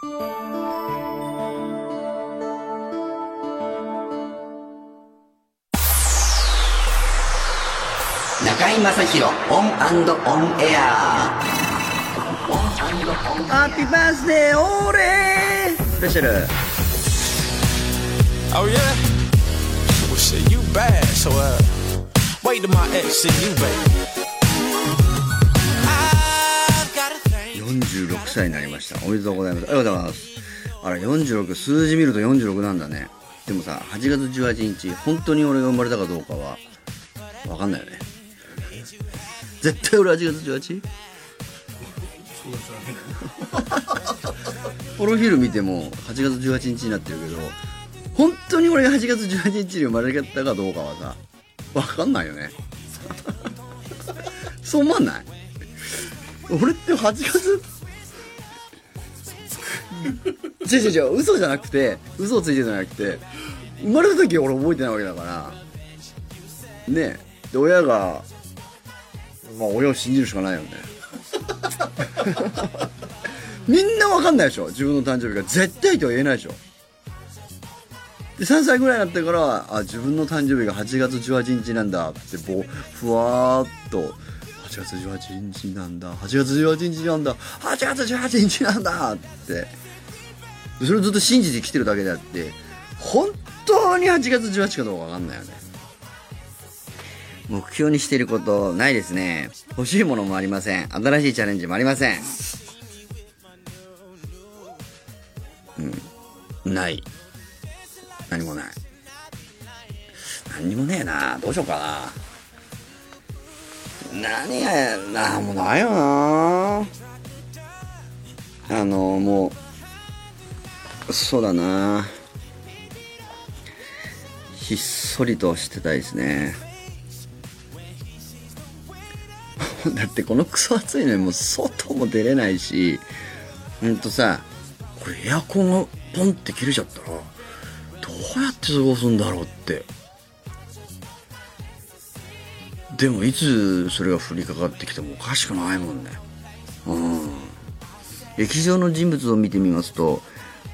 中居正広オンオンエアハッピーバースデーオーレースペシャル Oh yeah? Well shit, you bad, so uh wait till my ex see you, baby. 46歳になりました。おめでとうございます。ありがとうございます。あら46数字見ると46なんだね。でもさ8月18日本当に俺が生まれたかどうかは分かんないよね。絶対俺8月 18? プロフィール見ても8月18日になってるけど本当に俺が8月18日に生まれたかどうかはさ分かんないよね。そう思わない？俺って8月？違う違う違う。嘘じゃなくて嘘をついてるんじゃなくて生まれた時俺覚えてないわけだから。ねえ。で親がまあ親を信じるしかないよね。みんなわかんないでしょ？自分の誕生日が。絶対とは言えないでしょ？で3歳ぐらいになってからあ自分の誕生日が8月18日なんだってぼふわーっと8月18日なんだ。8月18日なんだ。8月18日なんだ。って。それをずっと信じてきてるだけであって本当に8月18かどうか分かんないよね。目標にしていることないですね。欲しいものもありません。新しいチャレンジもありません。うん。ない。何もない。何にもねえな。どうしようかな。何がな。もないよな。あのもうそうだな。ひっそりとしてたいですね。だってこのクソ暑いのにもう外も出れないしほんとさこれエアコンがポンって切れちゃったらどうやって過ごすんだろうって。でもいつそれが降りかかってきてもおかしくないもんね。うん。歴史上の人物を見てみますと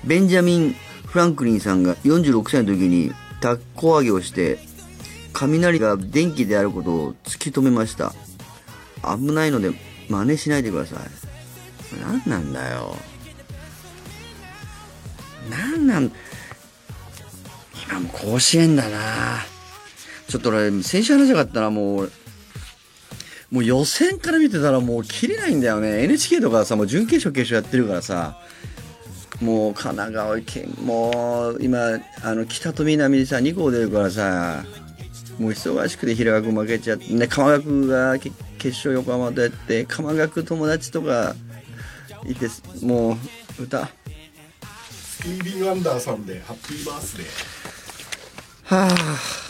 ベンジャミン・フランクリンさんが46歳の時にタコ揚げをして雷が電気であることを突き止めました。危ないので真似しないでください。何なんだよ。何なん今も甲子園だな。ちょっと俺先週話したかったらもう。もう予選から見てたらもう切れないんだよね。NHK とかさもう準決勝決勝やってるからさ。もう神奈川県もう今あの北と南でさ2校出るからさ。もう忙しくて平川君負けちゃってね鎌学がけ決勝横浜とやって鎌学友達とかいてもう歌。スティービー・ワンダーさんでハッピーバースデー。はあ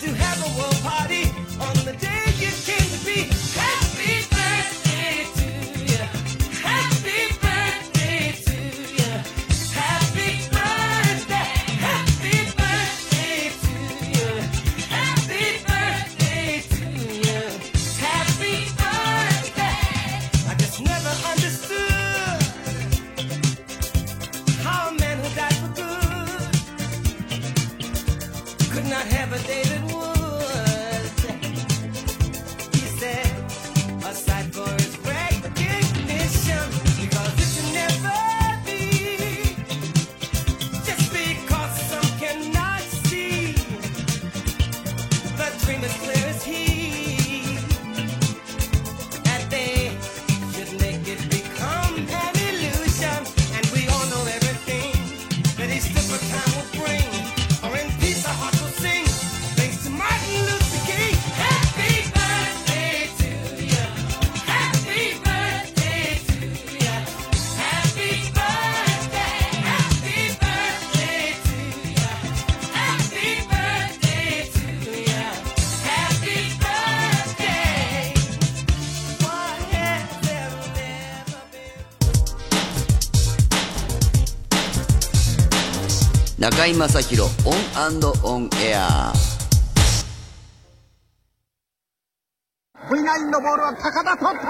to have a world party on the day. 中居正広 ON & ON AIR。V9 のボールは高田取った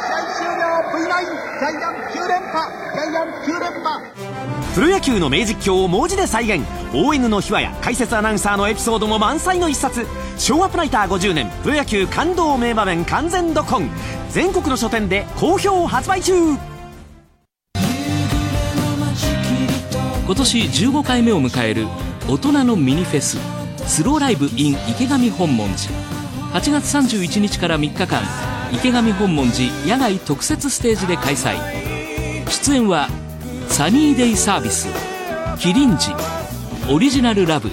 試合終了 V9 ジャイアンツ9連覇ジャイアンツ9連覇。プロ野球の名実況を文字で再現。ON の秘話や解説アナウンサーのエピソードも満載の一冊。昭和プライター50年プロ野球感動名場面完全ドコン。全国の書店で好評発売中今年15回目を迎える大人のミニフェススローライブ in 池上本門寺。8月31日から3日間池上本門寺野外特設ステージで開催。出演はサニーデイサービスキリンジオリジナルラブ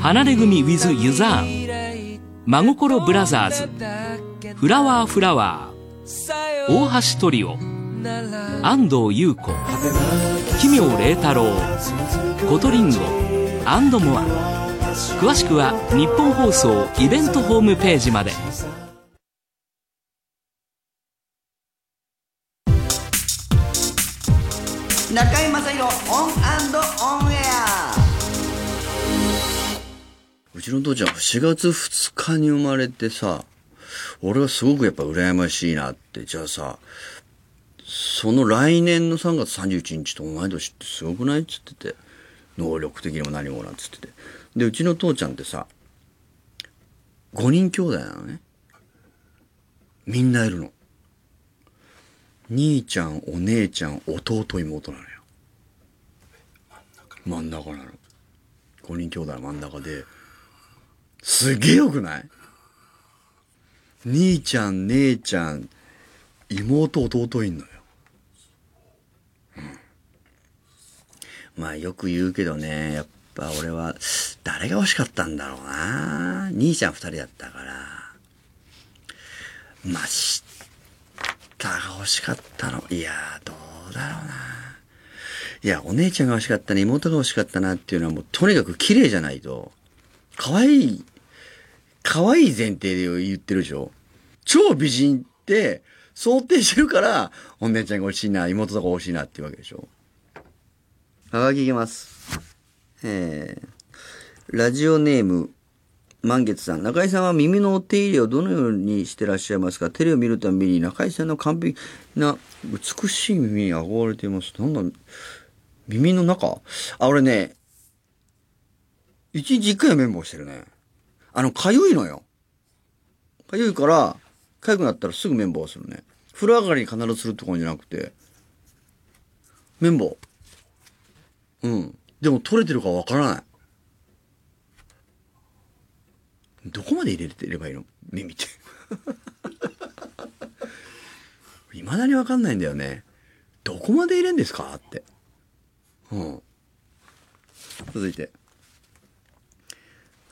離れ組 with ユザーン真心ブラザーズフラワーフラワー大橋トリオ安藤裕子奇妙礼太郎コトリンゴ and more。詳しくはニッポン放送イベントホームページまで。中居正広 ON & ON AIR。うちの父ちゃん4月2日に生まれてさ俺はすごくやっぱ羨ましいなって。じゃあさその来年の3月31日と同い年ってすごくないっつってて。能力的にも何もなんつってて。でうちの父ちゃんってさ5人兄弟なのね。みんないるの。兄ちゃんお姉ちゃん弟妹なのよ。真ん中なの。5人兄弟の真ん中で。すげえよくない？兄ちゃん姉ちゃん妹弟いんのよ、うん、まあよく言うけどねやっぱ俺は誰が欲しかったんだろうな。兄ちゃん2人だったから。まあ下が欲しかったの。いやどうだろうな。いやお姉ちゃんが欲しかったな妹が欲しかったなっていうのはもうとにかく綺麗じゃないと。可愛い可愛い前提で言ってるでしょ。超美人って想定してるから、お姉ちゃんが欲しいな、妹とか欲しいなっていうわけでしょ。はがきいきます。えー、ラジオネーム、満月さん。中井さんは耳のお手入れをどのようにしてらっしゃいますか？テレビを見るたびに中井さんの完璧な美しい耳に憧れています。なんだ、耳の中？あ、俺ね、一日一回は綿棒してるね。あの、かゆいのよ。かゆいから、かゆくなったらすぐ綿棒するね。風呂上がりに必ずするところじゃなくて、綿棒。うん。でも取れてるかわからない。どこまで入れてればいいの？耳って。未だにわかんないんだよね。どこまで入れんですか？って。うん。続いて。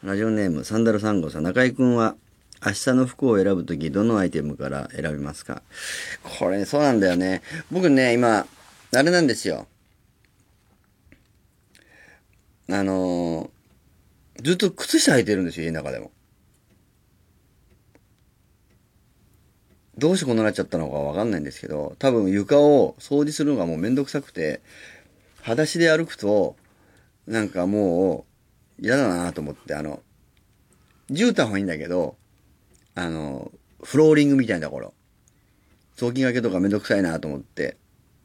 ラジオネーム、サンダルサンゴさん。中井くんは、明日の服を選ぶとき、どのアイテムから選びますか？これ、そうなんだよね。僕ね、今、あれなんですよ。あのーずっと靴下履いてるんですよ、家の中でも。どうしてこんななっちゃったのかわかんないんですけど、多分床を掃除するのがもうめんどくさくて、裸足で歩くと、なんかもう、嫌だなと思って、あの、絨毯はいいんだけど、あの、フローリングみたいなところ。雑巾掛けとかめんどくさいなと思って。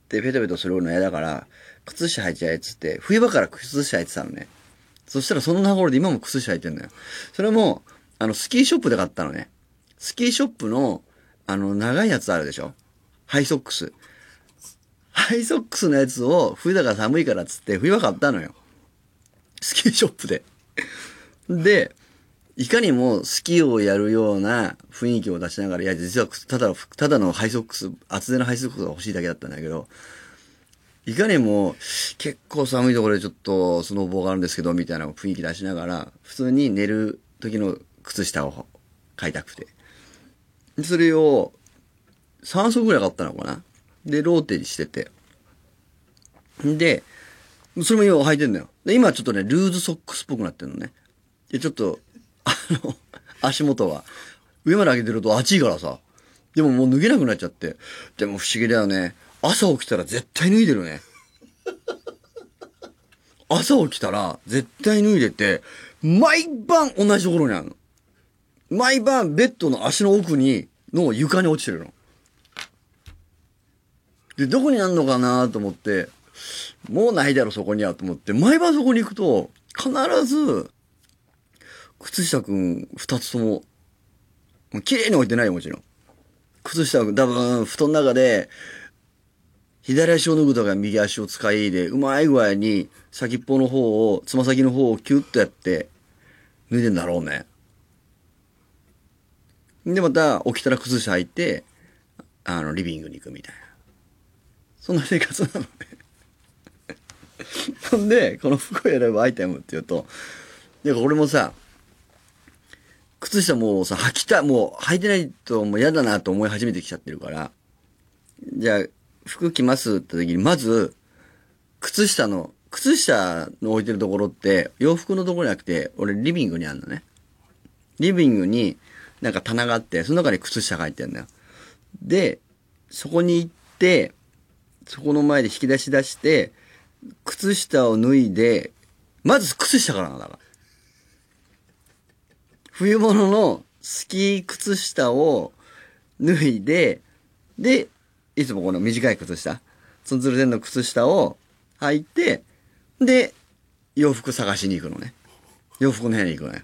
で、ペトペトするの嫌だから、靴下履いちゃえっつって、冬場から靴下履いてたのね。そしたらその名残で今も靴下履いてんだよ。それも、あの、スキーショップで買ったのね。スキーショップの、あの、長いやつあるでしょ？ハイソックス。ハイソックスのやつを冬だから寒いからっつって冬は買ったのよ。スキーショップで。で、いかにもスキーをやるような雰囲気を出しながら、いや、実はただ、ただのハイソックス、厚手のハイソックスが欲しいだけだったんだけど、いかにも結構寒いところでちょっとスノーボーがあるんですけど、みたいな雰囲気出しながら、普通に寝る時の靴下を買いたくて。それを3足ぐらい買ったのかな？で、ローテにしてて。で、それも今履いてんだよ。で、今ちょっとね、ルーズソックスっぽくなってるのね。で、ちょっと、あの、足元は、上まで上げてると暑いからさ。でももう脱げなくなっちゃって。でも不思議だよね。朝起きたら絶対脱いでるね。朝起きたら絶対脱いでて、毎晩同じところにあるの。毎晩ベッドの足の奥に、の床に落ちてるの。で、どこにあんのかなと思って、もうないだろ、そこには、と思って、毎晩そこに行くと、必ず、靴下くん二つとも、も綺麗に置いてないよ、もちろん。靴下くん多分、布団の中で、左足を脱ぐとか右足を使いで、うまい具合に先っぽの方を、つま先の方をキュッとやって、脱いでんだろうね。で、また起きたら靴下履いて、あの、リビングに行くみたいな。そんな生活なのね。ほんで、この服を選ぶアイテムっていうと、いや、俺もさ、靴下もうさ、履きた、もう履いてないともう嫌だなと思い始めてきちゃってるから、じゃあ、服着ますって時に、まず、靴下の、靴下の置いてるところって、洋服のところじゃなくて、俺リビングにあるのね。リビングになんか棚があって、その中に靴下が入ってるんだよ。で、そこに行って、そこの前で引き出し出して、靴下を脱いで、まず靴下からなんだから。冬物のスキー靴下を脱いで、で、いつもこの短い靴下、ツンツルテンの靴下を履いて、で、洋服探しに行くのね。洋服の部屋に行くのよ。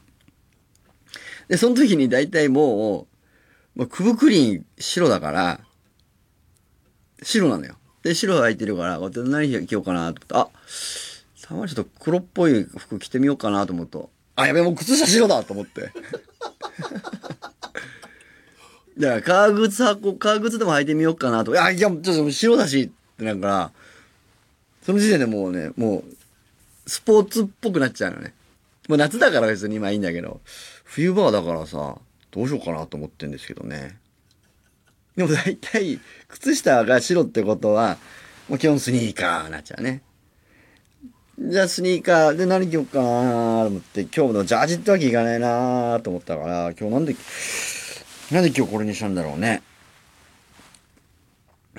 で、その時に大体もう、もうクブクリーン白だから、白なのよ。で、白履いてるから、こうやって何着ようかなと思って、あ、さまにちょっと黒っぽい服着てみようかなと思うと、あ、やべえ、もう靴下白だと思って。だから、革靴はこう、革靴でも履いてみようかなと。いや、いや、ちょっと白だし、ってなるから、その時点でもうね、もう、スポーツっぽくなっちゃうのね。もう夏だから別に今いいんだけど、冬場はだからさ、どうしようかなと思ってんですけどね。でも大体、靴下が白ってことは、もう基本スニーカーになっちゃうね。じゃあスニーカーで何着ようかなと思って、今日のジャージってわけいかないなと思ったから、今日なんで、なんで今日これにしたんだろうね。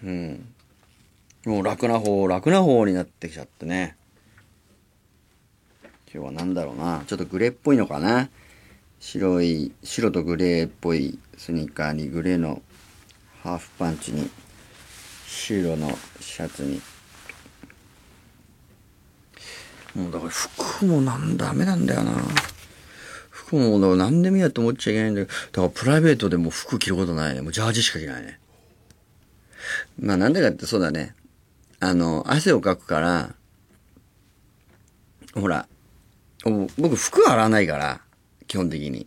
うん。もう楽な方、楽な方になってきちゃってね。今日は何だろうな。ちょっとグレーっぽいのかな。白い、白とグレーっぽいスニーカーにグレーのハーフパンチに白のシャツに。もうだから服もなんダメなんだよな。服もだから何でもいいやと思っちゃいけないんだけど、だからプライベートでも服着ることないね。もうジャージしか着ないね。まあなんでかってそうだね。あの、汗をかくから、ほら、僕服洗わないから、基本的に。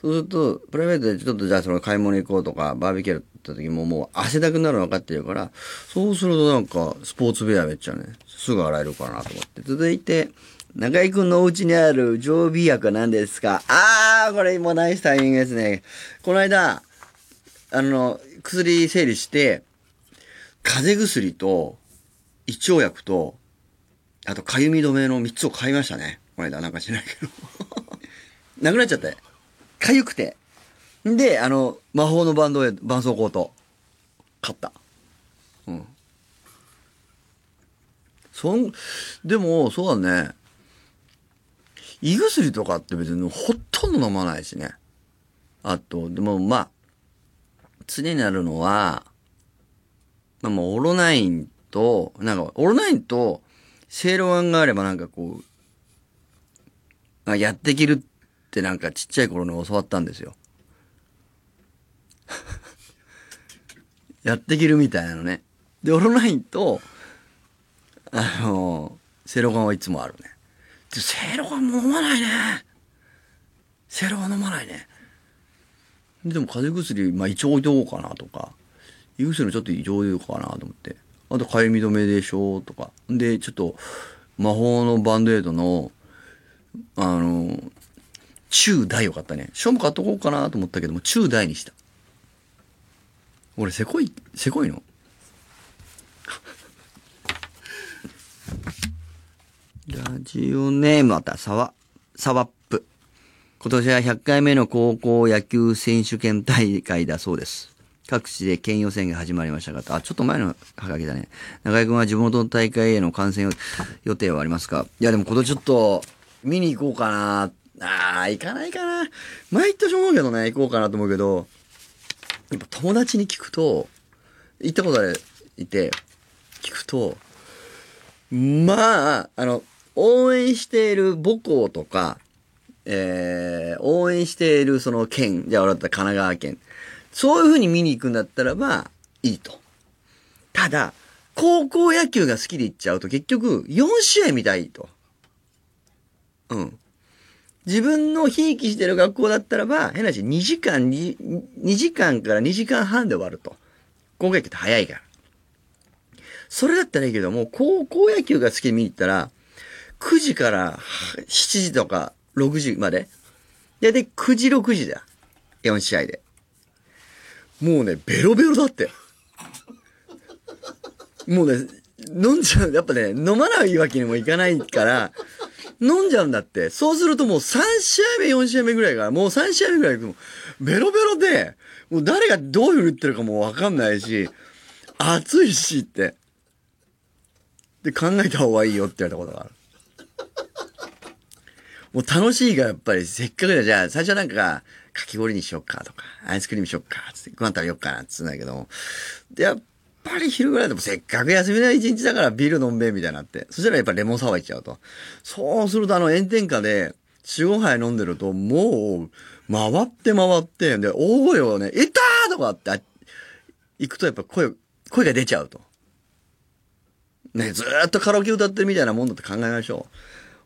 そうすると、プライベートでちょっとじゃあその買い物行こうとか、バーベキューった時ももう汗だくになるの分かってるから、そうするとなんかスポーツウェアめっちゃね、すぐ洗えるかなと思って。続いて、中井くんのお家にある常備薬は何ですかあー、これもうナイスタイミングですね。この間、あの、薬整理して、風邪薬と、胃腸薬と、あと、かゆみ止めの3つを買いましたね。この間、なんかしないけど。なくなっちゃって。かゆくて。で、あの、魔法のバンドへ、絆創膏と、買った。うん。そん、でも、そうだね。胃薬とかって別にほとんど飲まないしね。あと、でもまあ、常にあるのは、まあもうオロナインと、なんか、オロナインと、セイロガンがあればなんかこう、あやってきるってなんかちっちゃい頃に教わったんですよ。やってきるみたいなのね。で、オロナインと、あの、セロガンはいつもあるね。でセロガンも飲まないね。セロガン飲まないね。でも風邪薬、まあ一応置いとこうかなとか、胃薬ちょっと一応置いとこうかなと思って。あと、かゆみ止めでしょとか。で、ちょっと、魔法のバンドエイドの、あの、中大を買ったね。ショーも買っとこうかなと思ったけども、中大にした。俺、せこい、せこいの？ラジオネームあった、サワ、サワップ。今年は100回目の高校野球選手権大会だそうです。各地で県予選が始まりましたが、あ、ちょっと前のハガキだね。中井君は地元の大会への観戦予定はありますか？いや、でも今年ちょっと、見に行こうかな。ああ、行かないかな。毎年思うけどね、行こうかなと思うけど、やっぱ友達に聞くと、行ったことある、いて、聞くと、まあ、あの、応援している母校とか、えー、応援しているその県、じゃあ俺だったら神奈川県。そういう風に見に行くんだったらば、いいと。ただ、高校野球が好きで行っちゃうと結局、4試合見たいと。うん。自分のひいきしてる学校だったらば、変な話、2時間に、2時間から2時間半で終わると。高校野球って早いから。それだったらいいけども、高校野球が好きで見に行ったら、9時から7時とか6時まで。で、で、9時6時だ。4試合で。もうね、ベロベロだって。もうね、飲んじゃう。やっぱね、飲まないわけにもいかないから、飲んじゃうんだって。そうするともう3試合目、4試合目ぐらいから、もう3試合目ぐらいもベロベロで、もう誰がどういうふうに言ってるかもわかんないし、暑いしって。で、考えた方がいいよって言われたことがある。もう楽しいからやっぱりせっかくだじゃあ最初なんかかき氷にしよっかとかアイスクリームしよっかつってご飯食べよっかなっつうんだけどでやっぱり昼ぐらいでもせっかく休みの一日だからビール飲んべえみたいになってそしたらやっぱレモンサワーいっちゃうとそうするとあの炎天下で4、5杯飲んでるともう回って回ってで大声をね「いたー!」とかって行くとやっぱ声声が出ちゃうと。ね、ずーっとカラオケ歌ってるみたいなもんだって考えましょ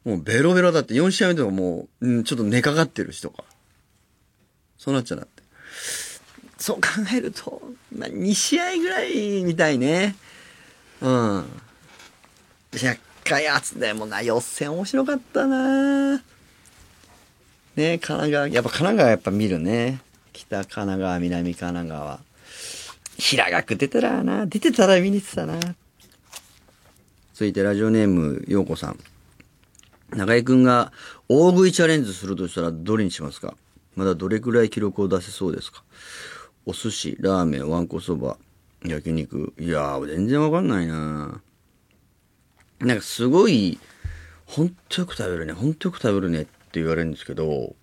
う。もうベロベロだって4試合目とかもう、うん、ちょっと寝かかってるしとか。そうなっちゃう。そう考えると、まあ、2試合ぐらいみたいね。うん。100回集でもな、予選面白かったなね神奈川、やっぱ神奈川やっぱ見るね。北神奈川、南神奈川。平学出てたらな、出てたら見に行ってたな。続いてラジオネーム、ようこさん。中井くんが大食いチャレンジするとしたらどれにしますか？まだどれくらい記録を出せそうですか？お寿司、ラーメン、わんこそば、焼肉。いやー、全然わかんないななんかすごい、ほんとよく食べるね、ほんとよく食べるねって言われるんですけど、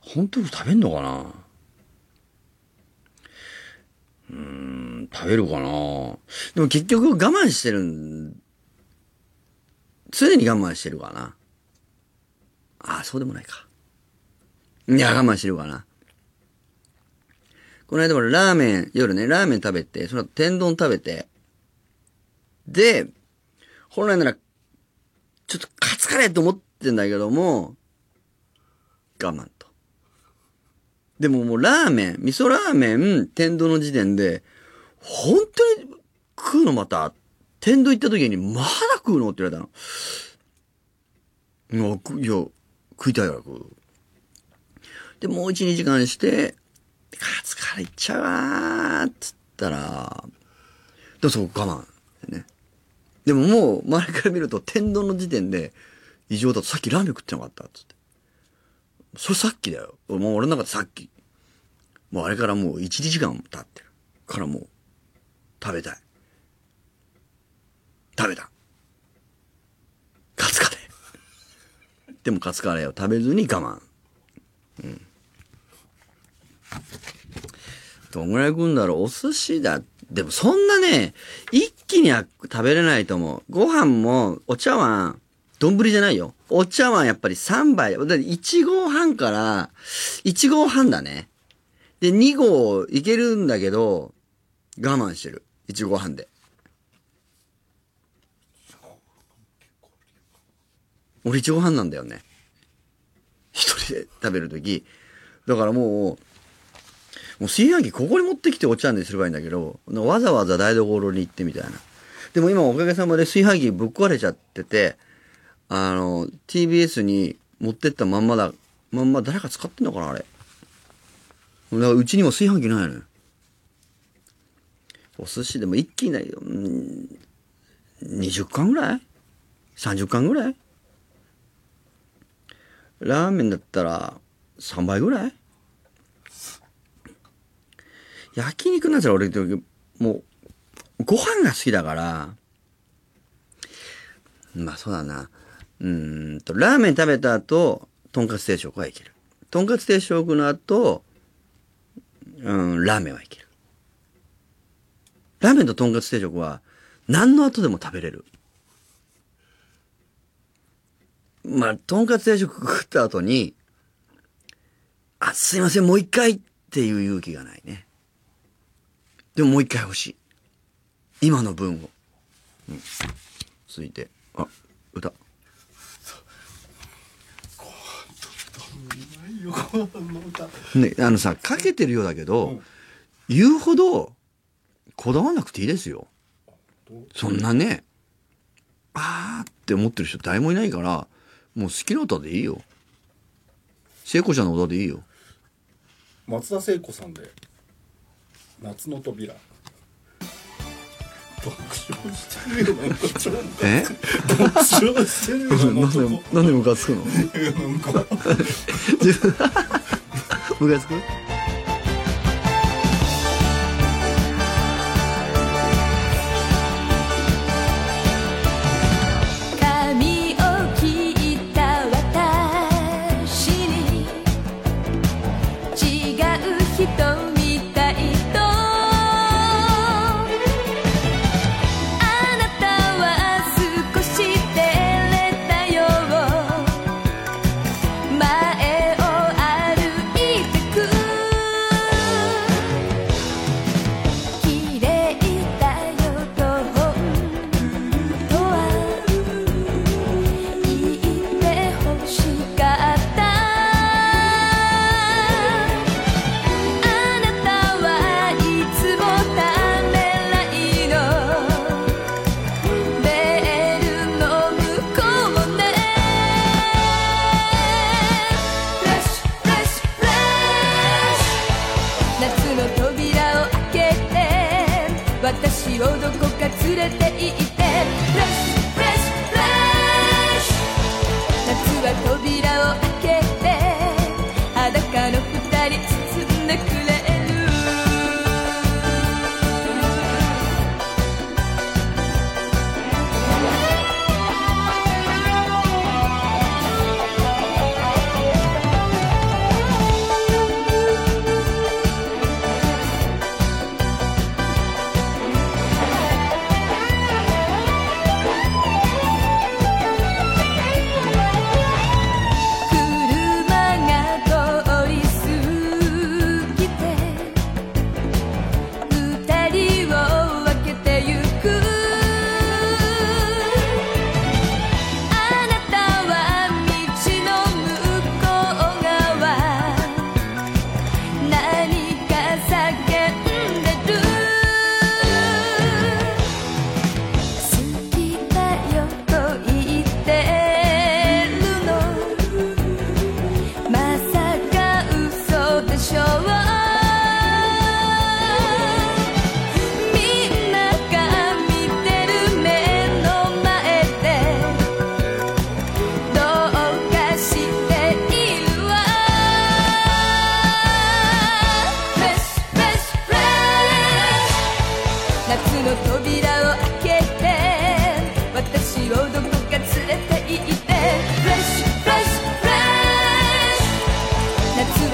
ほんとよく食べんのかなうーん、食べるかなでも結局我慢してるん、常に我慢してるかな。ああ、そうでもないか。いや、我慢してるかな。この間俺ラーメン、夜ね、ラーメン食べて、その後天丼食べて、で、本来なら、ちょっとカツカレーと思ってんだけども、我慢と。でももうラーメン、味噌ラーメン、天丼の時点で、本当に食うのまた、天丼行った時に、まだ食うのって言われたの。いや、くいや食いたいから食う。で、もう1、2時間して、カツカレー行っちゃうわーっつったら、でもそこ我慢。ね。でももう、周りから見ると、天丼の時点で、異常だと、さっきラーメン食ってなかったっつって。それさっきだよ。もう俺の中でさっき。もうあれからもう1、2時間経ってる。からもう、食べたい。食べた。カツカレー。でもカツカレーを食べずに我慢。うん。どんぐらい食うんだろう？お寿司だ。でもそんなね、一気には食べれないと思う。ご飯も、お茶碗、丼じゃないよ。お茶碗やっぱり3杯。だって1合半から、1合半だね。で、2合いけるんだけど、我慢してる。1合半で。俺1合半なんだよね。一人で食べるとき。だからもう、もう炊飯器ここに持ってきてお茶にすればいいんだけど、わざわざ台所に行ってみたいな。でも今おかげさまで炊飯器ぶっ壊れちゃってて、あの、TBS に持ってったまんまだ、まんま誰か使ってんのかなあれ。だからうちにも炊飯器ないのよ。お寿司でも一気にないよ。ん20貫ぐらい ?30 貫ぐらい？ラーメンだったら3倍ぐらい？焼肉なんて俺、もう、ご飯が好きだから、まあそうだな。うんと、ラーメン食べた後、とんかつ定食はいける。とんかつ定食の後、うん、ラーメンはいける。ラーメンととんかつ定食は、何の後でも食べれる。まあ、とんかつ定食食った後に、あ、すいません、もう一回っていう勇気がないね。でももう一回欲しい。今の分を。うん。続いて、あ、歌。ね、あのさ、かけてるようだけど、言うほど、こだわらなくていいですよ。そんなね、あーって思ってる人誰もいないから、もう好きな歌でいいよ。聖子ちゃんの歌でいいよ。松田聖子さんで夏の扉。爆笑してるよなんかえ爆笑してるよなんかで、なんでムカつくの？なんか ムカつく？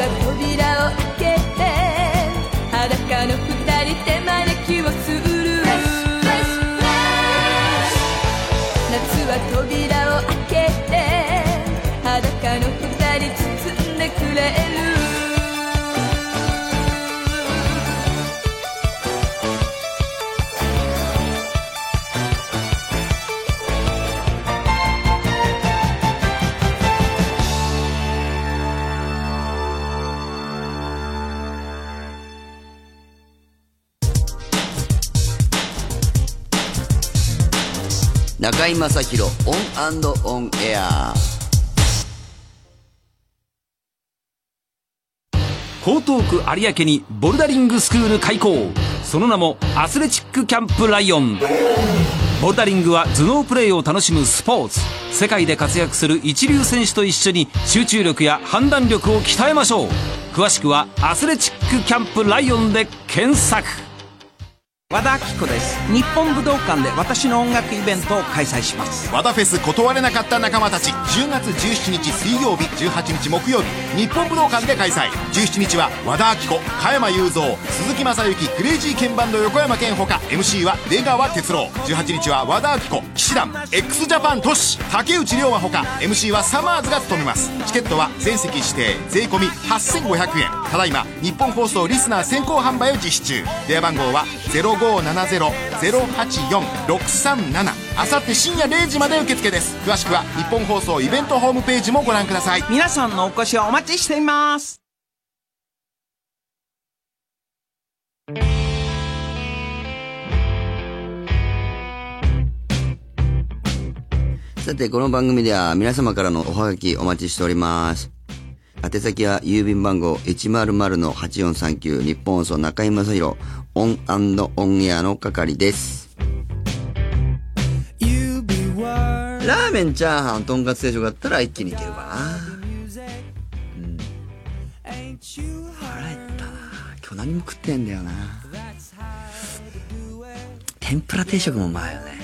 I pulled it out. 正広 ON & ON AIR。江東区有明にボルダリングスクール開校。その名もアスレチックキャンプライオン。ボルダリングは頭脳プレーを楽しむスポーツ。世界で活躍する一流選手と一緒に集中力や判断力を鍛えましょう。詳しくはアスレチックキャンプライオンで検索。和田アキ子です。日本武道館で私の音楽イベントを開催します。和田フェス断れなかった仲間たち。10月17日水曜日18日木曜日。日本武道館で開催。17日は和田アキ子加山雄三鈴木雅之クレイジーケンバンド横山健ほか。MC は出川哲朗。18日は和田アキ子騎士団 x ジャパントシ竹内涼真ほか。MC はサマーズが務めます。チケットは全席指定。税込8500円。ただいま日本放送リスナー先行販売を実施中。電話番号は0570-084-637あさって深夜0時まで受付です。詳しくは日本放送イベントホームページもご覧ください。皆さんのお越しをお待ちしています。さて、この番組では皆様からのおはがきお待ちしております。宛先は郵便番号100-8439日本放送中居正広オンオンエアの係です。ラーメン、チャーハン、とんかつ定食だったら一気にいけるかな。うん。腹減ったな。今日何も食ってんだよな。天ぷら定食もうまいよね。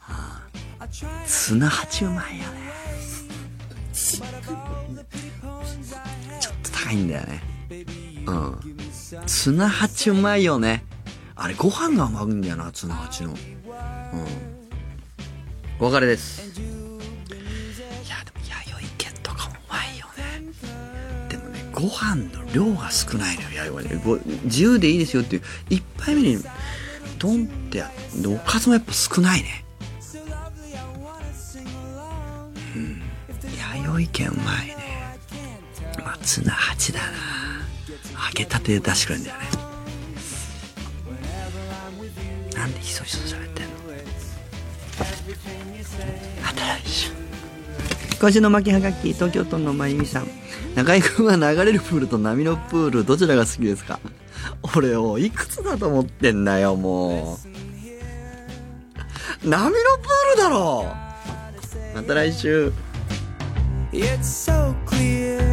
はあ、つな八うまいよね。ちょっと高いんだよね。うん。ツナ八うまいよね。あれ、ご飯がうまいんだよな、ツナ八の。うん。お別れです。いや、でも、弥生県とかもうまいよね。でもね、ご飯の量が少ないのよ、弥生はね。自由でいいですよっていう、一杯目に、ドンってやっ、おかずもやっぱ少ないね。うん。弥生県うまいね。まあ、ツナ八だな。揚げたてで出してくれるんだよね。なんでひそひそ喋ってんの？また来週今週の巻きはがき東京都のまゆみさん。中居君は流れるプールと波のプールどちらが好きですか？俺をいくつだと思ってんだよもう。波のプールだろまた来週。It's so clear